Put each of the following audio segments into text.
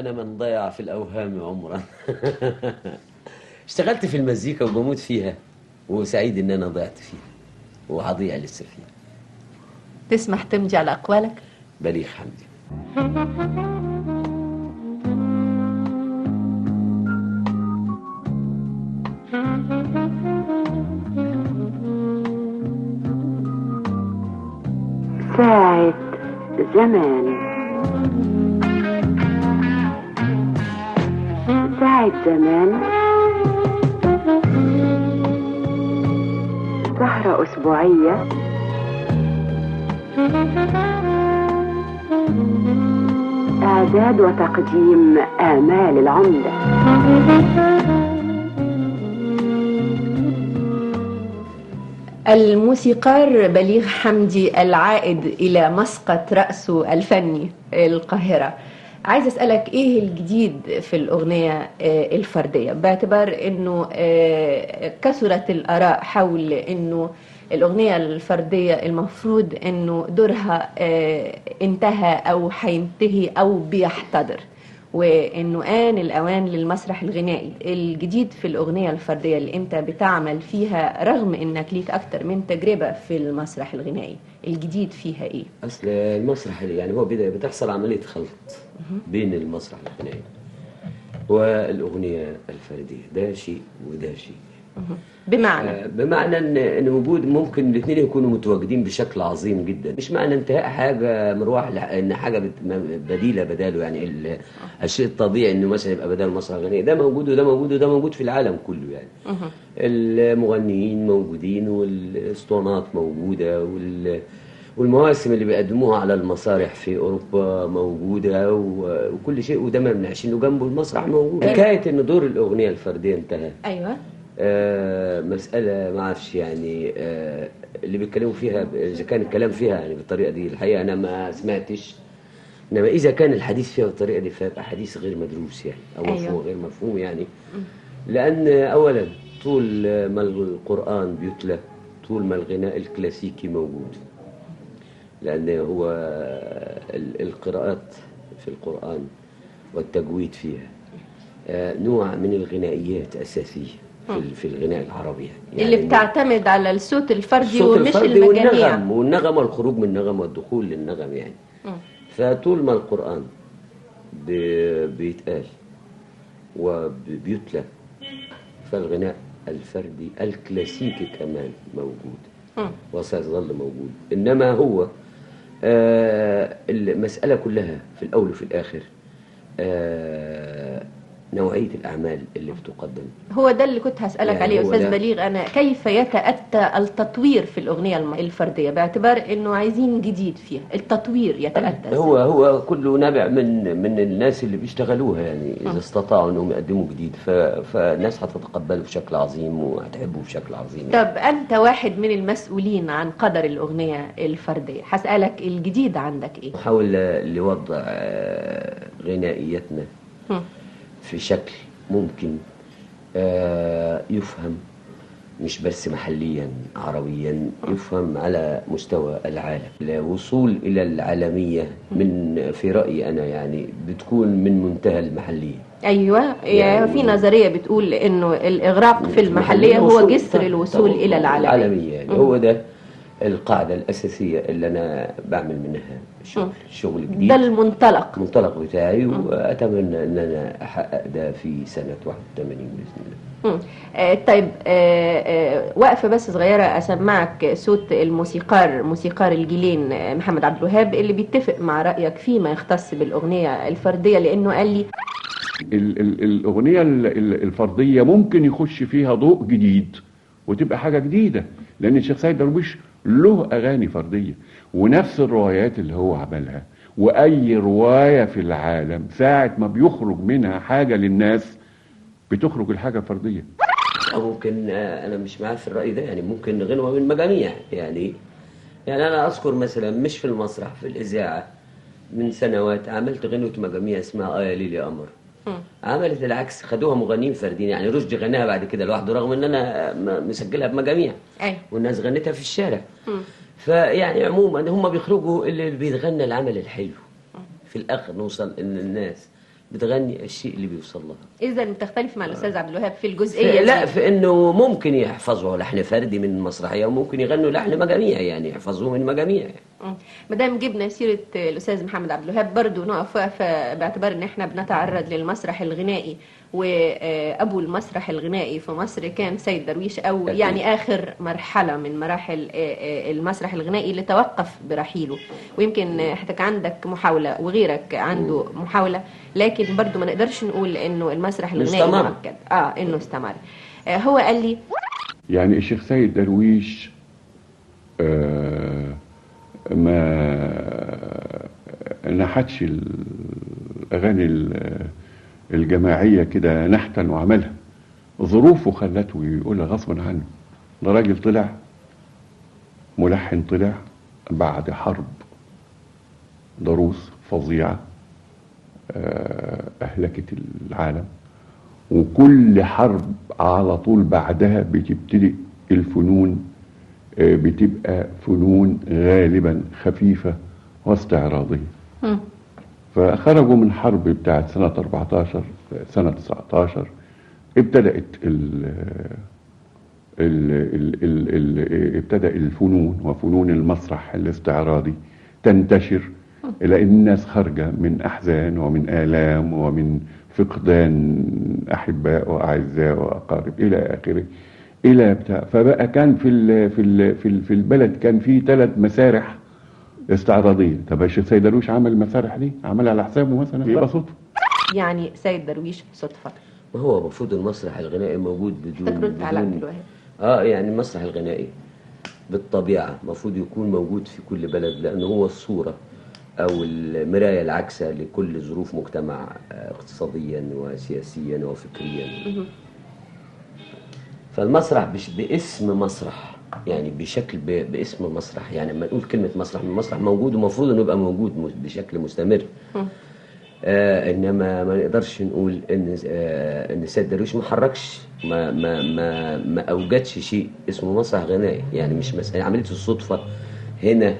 أنا من ضيع في الأوهام عمرا. اشتغلت في المزيكا وبموت فيها وسعيد إن أنا ضيعت فيها وهضيع لسه فيها. تسمح تمضي على أقوالك؟ بليغ حمدي. ساعة زمان. ساعة زمان. سهرة أسبوعية. إعداد وتقديم آمال العمدة الموسيقار بليغ حمدي العائد إلى مسقط رأسه الفني القاهرة. عايز أسألك إيه الجديد في الأغنية آه، الفردية؟ باعتبار أنه آه، كثرت الآراء حول أنه الأغنية الفردية المفروض أنه دورها آه، انتهى أو حينتهي أو بيحتضر. وانه آن الأوان للمسرح الغنائي الجديد في الأغنية الفردية اللي أنت بتعمل فيها رغم إنك ليك أكتر من تجربة في المسرح الغنائي. الجديد فيها إيه؟ أصل المسرح يعني هو بتحصل عملية خلط بين المسرح الغنائي والأغنية الفردية. ده شيء وده شيء. بمعنى. آه، بمعنى ان إن وجود ممكن الاثنين يكونوا متواجدين بشكل عظيم جدا. مش معنى انتهاء حاجة مروح إن حاجة بديلة بداله. يعني ال- الشيء الطبيعي إنه مثلا يبقى بدل مسرح غنائي ده موجود وده موجود وده موجود في العالم كله يعني. المغنيين موجودين والاسطوانات موجودة وال والمواسم اللي بيقدموها على المسارح في أوروبا موجودة وكل شيء وده ما يمنعش إنه جنبه المسرح موجود. حكاية إن دور الأغنية الفردية انتهى. أيوه. آه، مسألة ما أعرفش يعني آه، اللي بيتكلموا فيها إذا كان الكلام فيها يعني بالطريقة دي الحقيقة أنا ما سمعتش. إنما إذا كان الحديث فيها بالطريقة دي فيبقى حديث غير مدروس يعني أو أيوة. مفهوم غير مفهوم يعني. لأن أولا طول ما القرآن بيتلى طول ما الغناء الكلاسيكي موجود. لأن هو ال- القراءات في القرآن والتجويد فيها آه، نوع من الغنائيات أساسية. في في الغناء العربي يعني اللي يعني بتعتمد على الصوت الفردي الصوت ومش الفردي المجاميع والنغم والنغم والخروج من النغم والدخول للنغم يعني مم. فطول ما القرآن بي- بيتقال وبيتلى فالغناء الفردي الكلاسيكي كمان موجود. وسيظل موجود إنما هو آه المسألة كلها في الأول وفي الآخر آه نوعية الأعمال اللي بتقدم. هو ده اللي كنت هسألك يعني عليه أستاذ. بليغ. أنا كيف يتأتى التطوير في الأغنية الفردية؟ باعتبار أنه عايزين جديد فيها. التطوير يتأتى. هو هو كله نابع من من الناس اللي بيشتغلوها يعني. إذا استطاعوا إنهم يقدموا جديد. ف- فالناس هتتقبله بشكل عظيم وهتحبه بشكل عظيم. يعني. طب أنت واحد من المسؤولين عن قدر الأغنية الفردية. هسألك الجديد عندك إيه؟ نحاول لوضع آه، غنائيتنا. في شكل ممكن آه، يفهم مش بس محليا عربيا يفهم على مستوى العالم. الوصول إلى العالمية من في رأيي أنا يعني بتكون من منتهى المحلية. أيوة يعني في نظرية بتقول أنه الإغراق في المحلية هو جسر الوصول طبعاً إلى العالمية. العالمية. يعني هو ده القاعدة الأساسية اللي أنا بعمل منها شغل شغل جديد. ده المنطلق. المنطلق بتاعي وأتمنى أن أنا أحقق ده في سنة 81 بإذن الله. آه، طيب آه، آه، وقفة بس صغيرة أسمعك صوت الموسيقار موسيقار الجيلين آه، محمد عبد الوهاب اللي بيتفق مع رأيك فيما يختص بالأغنية الفردية لأنه قال لي ال ال الأغنية ال- ال- الفردية ممكن يخش فيها ضوء جديد وتبقى حاجة جديدة لأن الشيخ سيد درويش له أغاني فردية ونفس الروايات اللي هو عملها وأي رواية في العالم ساعة ما بيخرج منها حاجة للناس بتخرج الحاجة الفردية. أو ممكن آه، أنا مش معاه في الرأي ده يعني ممكن غنوة من مجاميع يعني يعني أنا أذكر مثلا مش في المسرح في الإذاعة من سنوات عملت غنوة مجاميع اسمها آه يا ليل يا قمر. عملت العكس خدوها مغنيين فرديين يعني رشدي غناها بعد كده لوحده رغم إن أنا مسجلها بمجاميع. أي. والناس غنتها في الشارع. فيعني عموما هم بيخرجوا اللي بيتغنى العمل الحلو. في الآخر نوصل إن الناس بتغني الشيء اللي بيوصل لها. اذا بتختلف مع الأستاذ عبد الوهاب في الجزئية لا. في إنه ممكن يحفظوا لحن فردي من المسرحيه وممكن يغنوا لحن مجاميع يعني يحفظوه من مجاميع. يعني. مم. ما دام جبنا سيرة الأستاذ محمد عبد الوهاب برضه نقف وقفه باعتبار إن إحنا بنتعرض للمسرح الغنائي وأبو المسرح الغنائي في مصر كان سيد درويش أو. يعني آخر مرحلة من مراحل آه، آه، المسرح الغنائي اللي توقف برحيله ويمكن حضرتك عندك محاولة وغيرك عنده محاولة لكن برضه ما نقدرش نقول إنه المسرح الغنائي استمر. مؤكد آه إنه استمر آه، هو قال لي يعني الشيخ سيد درويش آه، ما نحتش الأغاني ال- الجماعية كده نحتا وعملها. ظروفه خلته يقولها غصبا عنه ده راجل طلع ملحن طلع بعد حرب ضروس فظيعة آه، أهلكت العالم وكل حرب على طول بعدها بتبتدئ الفنون بتبقى فنون غالبا خفيفة واستعراضية. فخرجوا من حرب بتاعت سنة 14 سنة 19 ابتدأت ال ال ال ال ال ابتدأ الفنون وفنون المسرح الاستعراضي تنتشر لأن الناس خارجة من أحزان ومن آلام ومن فقدان أحباء وأعزاء وأقارب إلى آخره. إلى بتاع. فبقى كان في ال في ال في, ال في البلد كان في ثلاث مسارح استعراضية. طب الشيخ سيد درويش عمل المسارح دي؟ عملها على حسابه مثلا؟ يبقى صدفة. يعني سيد درويش صدفة. ما هو المفروض المسرح الغنائي موجود بدون على عبد بدون الوهاب. آه يعني المسرح الغنائي بالطبيعة المفروض يكون موجود في كل بلد لأنه هو الصورة أو المراية العكسة لكل ظروف مجتمع آه، اقتصاديا وسياسيا وفكريا. فالمسرح مش باسم مسرح يعني بشكل ب- باسم مسرح يعني لما نقول كلمة مسرح المسرح موجود ومفروض إنه يبقى موجود بشكل مستمر. آه إنما ما نقدرش نقول إن آه إن سيد درويش ما حركش ما ما ما ما أوجدش شيء اسمه مسرح غنائي. يعني مش مسألة عملية الصدفة هنا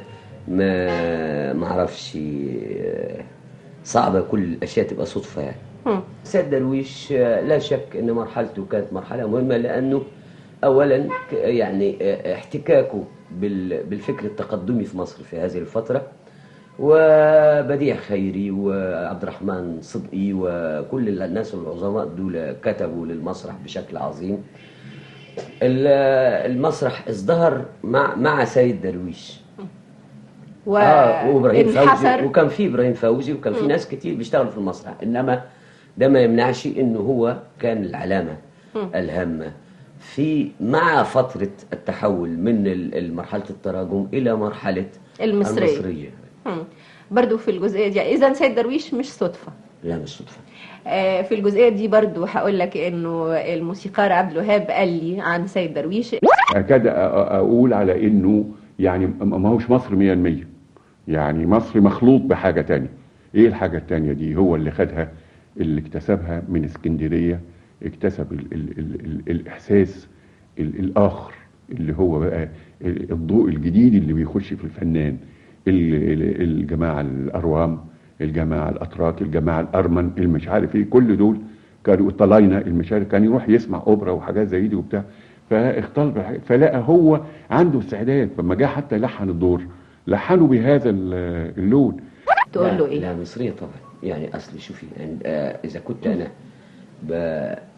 ما ما أعرفش آه، صعبة كل الأشياء تبقى صدفة يعني. سيد درويش آه، لا شك إن مرحلته كانت مرحلة مهمة لأنه اولا ك- يعني آه، احتكاكه بال- بالفكر التقدمي في مصر في هذه الفترة وبديع خيري وعبد الرحمن صدقي وكل الناس العظماء دول كتبوا للمسرح بشكل عظيم. ال- المسرح ازدهر مع مع سيد درويش. آه وإبراهيم فوزي وكان في إبراهيم فوزي وكان في ناس كتير بيشتغلوا في المسرح. إنما ده ما يمنعش إنه هو كان العلامة الهامه في مع فترة التحول من مرحله التراجم إلى مرحلة المصرية. المصرية. مم. برضو في الجزئية دي. إذا سيد درويش مش صدفة. لا مش صدفة. آه، في الجزئية دي برضو هقول لك إنه الموسيقار عبد الوهاب قال لي عن سيد درويش. أكاد أ- أ- أقول على إنه يعني ما هوش مصر 100% يعني مصر مخلوط بحاجة تانية. إيه الحاجة التانية دي؟ هو اللي خدها اللي اكتسبها من اسكندرية اكتسب ال ال ال ال الإحساس ال الآخر اللي هو بقى ال- الضوء الجديد اللي بيخش في الفنان. ال- ال- الجماعة الأروام الجماعة الأتراك الجماعة الأرمن المش عارف إيه كل دول كانوا الطلاينه المشارك كان يروح يسمع أوبرا وحاجات زي دي وبتاع. فاختلط فلقى هو عنده استعداد. فلما جه حتى يلحن الدور لحنه بهذا ال- اللون. تقول لا- له إيه؟ لا مصرية طبعا. يعني اصل شوفي يعني آه إذا كنت أنا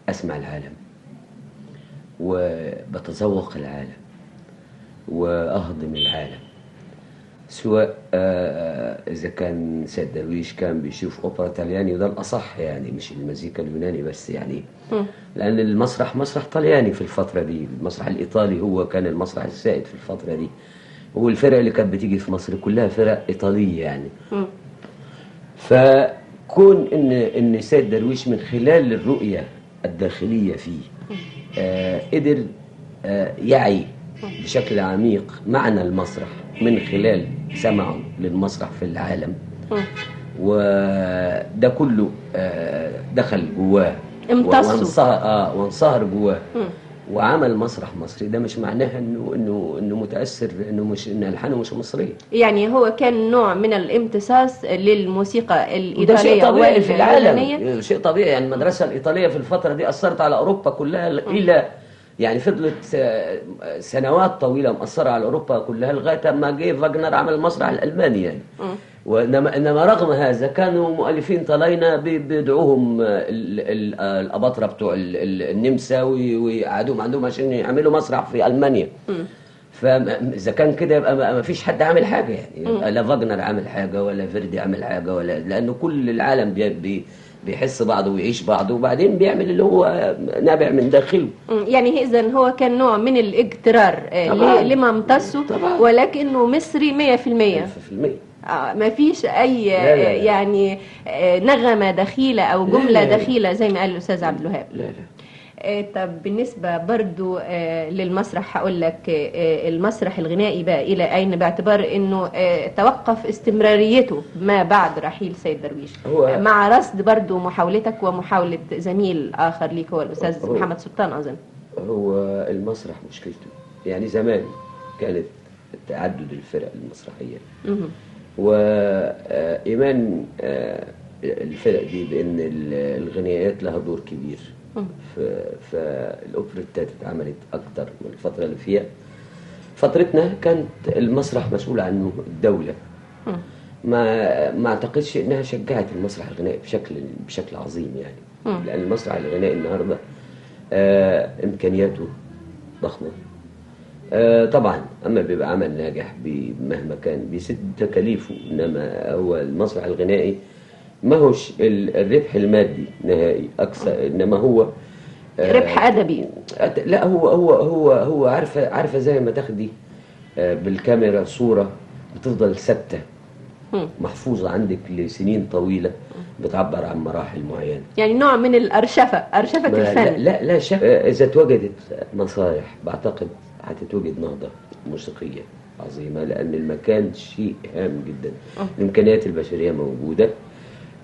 بسمع العالم وبتذوق العالم وأهضم العالم سواء آه إذا كان سيد درويش كان بيشوف أوبرا طلياني وده الأصح يعني مش المزيكا اليوناني بس يعني. لأن المسرح مسرح طلياني في الفترة دي المسرح الإيطالي هو كان المسرح السائد في الفترة دي. والفرق اللي كانت بتيجي في مصر كلها فرق إيطالية يعني. فكون ان إن سيد درويش من خلال الرؤية الداخلية فيه آه قدر آه يعي بشكل عميق معنى المسرح من خلال سمعه للمسرح في العالم. وده كله آه دخل جواه. وانصهر آه وانصهر جواه. وعمل مسرح مصري. ده مش معناها انه انه إنه متأثر إنه مش إن الحانة مش مصرية. يعني هو كان نوع من الامتصاص للموسيقى وده شيء طبيعي في العالم. شيء طبيعي. يعني المدرسة الإيطالية في الفترة دي أثرت على أوروبا كلها إلى يعني فضلت آه، سنوات طويلة مأثرة على أوروبا كلها لغاية ما جه فاجنر عمل المسرح الألماني يعني. وإنما إنما رغم هذا كانوا مؤلفين طلاينة بي- بيدعوهم آه، آه، الأباطرة بتوع ال- ال- النمسا وي- ويقعدوهم عندهم عشان يعملوا مسرح في ألمانيا. فاذا كان كده يبقى ما فيش حد عامل حاجة يعني. يبقى لا فاجنر عامل حاجة ولا فيردي عامل حاجة ولا لأنه كل العالم بي بي بيحس بعضه ويعيش بعضه وبعدين بيعمل اللي هو نابع من داخله. يعني إذا هو كان نوع من الاجترار آه، لما امتصه. ولكنه مصري 100% 1000% آه، ما فيش أي لا، لا، لا. آه، يعني آه، نغمة دخيلة أو جملة لا، لا. دخيلة زي ما قال الأستاذ عبد الوهاب. لا لا. آه، طب بالنسبة برضو آه، للمسرح هقول لك آه، المسرح الغنائي بقى إلى أين؟ باعتبار آه، توقف استمراريته ما بعد رحيل سيد درويش. هو- آه، مع رصد برضو محاولتك ومحاولة زميل آخر ليك هو الأستاذ هو- محمد سلطان أظن. هو المسرح مشكلته. يعني زمان كانت تعدد الفرق المسرحية. وإيمان الفرق دي بأن ال- الغنائيات لها دور كبير ف- فالأوبريتات اتعملت أكتر من الفترة اللي فيها. فترتنا كانت المسرح مسؤول عنه الدولة. ما ما أعتقدش إنها شجعت المسرح الغنائي بشكل بشكل عظيم يعني. لأن المسرح الغنائي النهارده آه إمكانياته ضخمة. آه طبعا أما بيبقى عمل ناجح مهما كان بيسد تكاليفه إنما هو المسرح الغنائي ما هوش ال- الربح المادي نهائي أكثر إنما هو آه، ربح أدبي. أت- لا هو هو هو هو عارفة عارفة زي ما تاخدي آه، بالكاميرا صورة بتفضل ثابتة. محفوظة عندك لسنين طويلة بتعبر عن مراحل معينة. يعني نوع من ما لا الفن. لا, لا شك. آه، إذا توجدت مسارح بعتقد هتتوجد نهضة موسيقية عظيمة لأن المكان شيء هام جدا. الإمكانيات البشرية موجودة.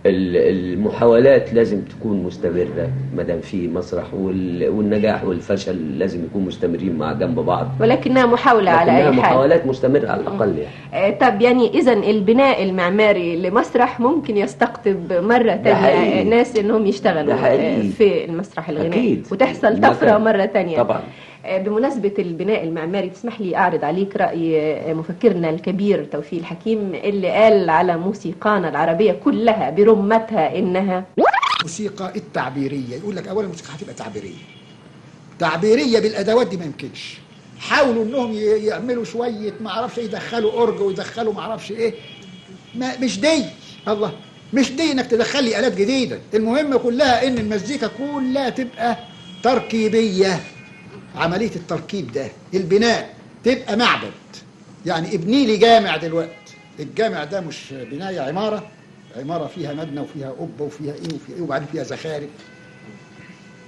ال- المحاولات لازم تكون مستمرة ما دام في مسرح وال- والنجاح والفشل لازم يكونوا مستمرين مع جنب بعض. ولكنها محاولة على أي حال. محاولات مستمرة على الأقل يعني. آه، طب يعني اذا البناء المعماري لمسرح ممكن يستقطب مرة تانية ناس إنهم يشتغلوا. آه، في المسرح الغنائي. وتحصل المكان. مرة تانية. طبعا. بمناسبة البناء المعماري تسمح لي أعرض عليك رأي آه، مفكرنا الكبير توفيق الحكيم اللي قال على موسيقانا العربية كلها برمتها إنها الموسيقى التعبيرية. يقول لك اولا الموسيقى هتبقى تعبيرية. تعبيرية بالأدوات دي ما يمكنش. حاولوا إنهم يعملوا شوية ما أعرفش إيه، يدخلوا أورج ويدخلوا ما أعرفش إيه. ما مش دي. الله. مش دي إنك تدخل لي آلات جديدة. المهم كلها إن المزيكا كلها تبقى تركيبية. عملية التركيب ده البناء تبقى معبد. يعني ابني لي جامع دلوقتي الجامع ده مش بنايه عمارة. عمارة فيها مبنى وفيها قبة وفيها إيه وفيها إيه وبعدين فيها زخارف.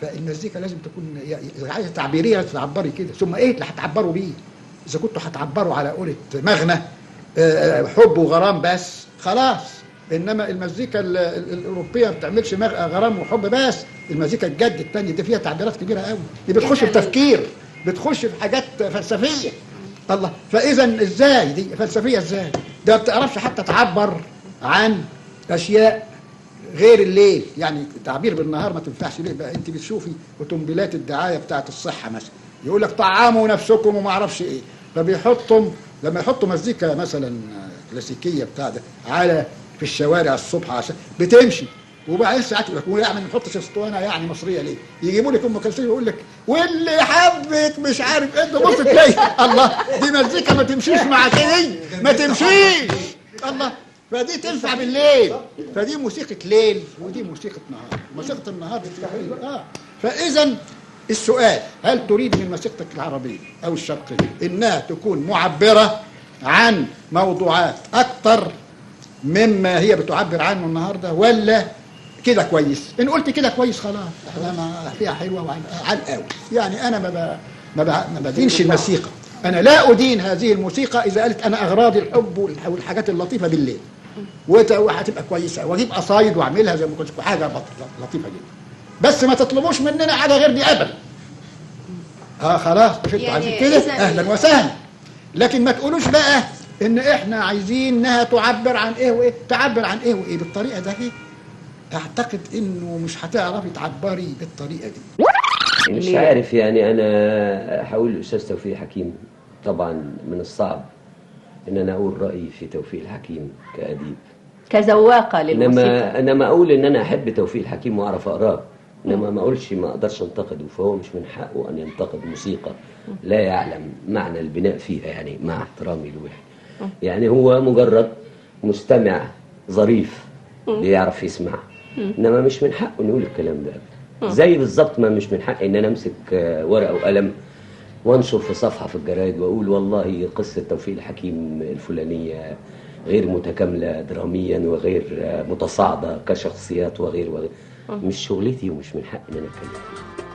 فالمزيكا لازم تكون إذا عايزة تعبيرية تعبري كده. ثم إيه اللي هتعبروا بيه؟ إذا كنتوا هتعبروا على قولة مغنى آه، حب وغرام بس خلاص. إنما المزيكا ال- ال- الأوروبية ما بتعملش غرام وحب بس المزيكا الجد الثانية دي فيها تعبيرات كبيرة قوي. دي بتخش في تفكير بتخش في حاجات فلسفية. الله. فاذا إزاي؟ دي فلسفية إزاي؟ ده ما بتعرفش حتى تعبر عن أشياء غير الليل. يعني تعبير بالنهار ما تنفعش ليه بقى؟ أنت بتشوفي اوتومبيلات الدعاية بتاعت الصحة مثلا. يقول لك طعموا نفسكم وما أعرفش إيه. فبيحطوا لما يحطوا مزيكا مثلا كلاسيكية بتاع ده على في الشوارع الصبح عشان بتمشي. وبعدين ساعات يقول لك يعني ما نحطش اسطوانة يعني مصرية ليه؟ يجيبوا لك أم كلثوم يقول لك واللي حبك مش عارف إيه. تبص تلاقي الله دي مزيكا ما تمشيش مع كده ما تمشيش. الله فدي تنفع بالليل. فدي موسيقى ليل ودي موسيقى نهار. موسيقى النهار آه. فاذا السؤال هل تريد من موسيقتك العربية أو الشرقية إنها تكون معبرة عن موضوعات أكثر مما هي بتعبر عنه النهارده ولا كده كويس؟ إن قلت كده كويس خلاص. إحنا ما فيها حلوة وعن عن قوي. يعني أنا ما ب... ما, ب... ما بدينش الموسيقى. أنا لا أدين هذه الموسيقى إذا قالت أنا اغراضي الحب والح- والحاجات اللطيفة بالليل. وهتبقى كويسة. وأجيب قصايد وأعملها زي ما كنت حاجة لطيفة جدا. بس ما تطلبوش مننا حاجة غير دي ابدا. آه خلاص مش أنتوا يعني عايزين كده؟ أهلا وسهلا. لكن ما تقولوش بقى إن إحنا عايزين إنها تعبر عن إيه وإيه؟ تعبر عن إيه وإيه؟ بالطريقة ده هي أعتقد إنه مش هتعرفي تعبري بالطريقة دي. مش؟ عارف يعني أنا هقول الاستاذ توفيق حكيم طبعا من الصعب إن أنا أقول رأيي في توفيق الحكيم كأديب. كذواقة للموسيقى انما إنما أقول إن أنا أحب توفيق الحكيم وأعرف اقراه إنما ما أقولش ما أقدرش أنتقده فهو مش من حقه أن ينتقد موسيقى لا يعلم معنى البناء فيها يعني مع احترامي له يعني. هو مجرد مستمع ظريف بيعرف يسمع. إنما مش من حقه إنه يقول الكلام ده. زي بالظبط ما مش من حقي إن أنا أمسك آه، ورقة وقلم وأنشر في صفحة في الجرايد وأقول والله قصة توفيق الحكيم الفلانية غير متكاملة دراميا وغير آه، متصاعدة كشخصيات وغير وغير. مش شغلتي ومش من حقي إن أنا أتكلم. فيها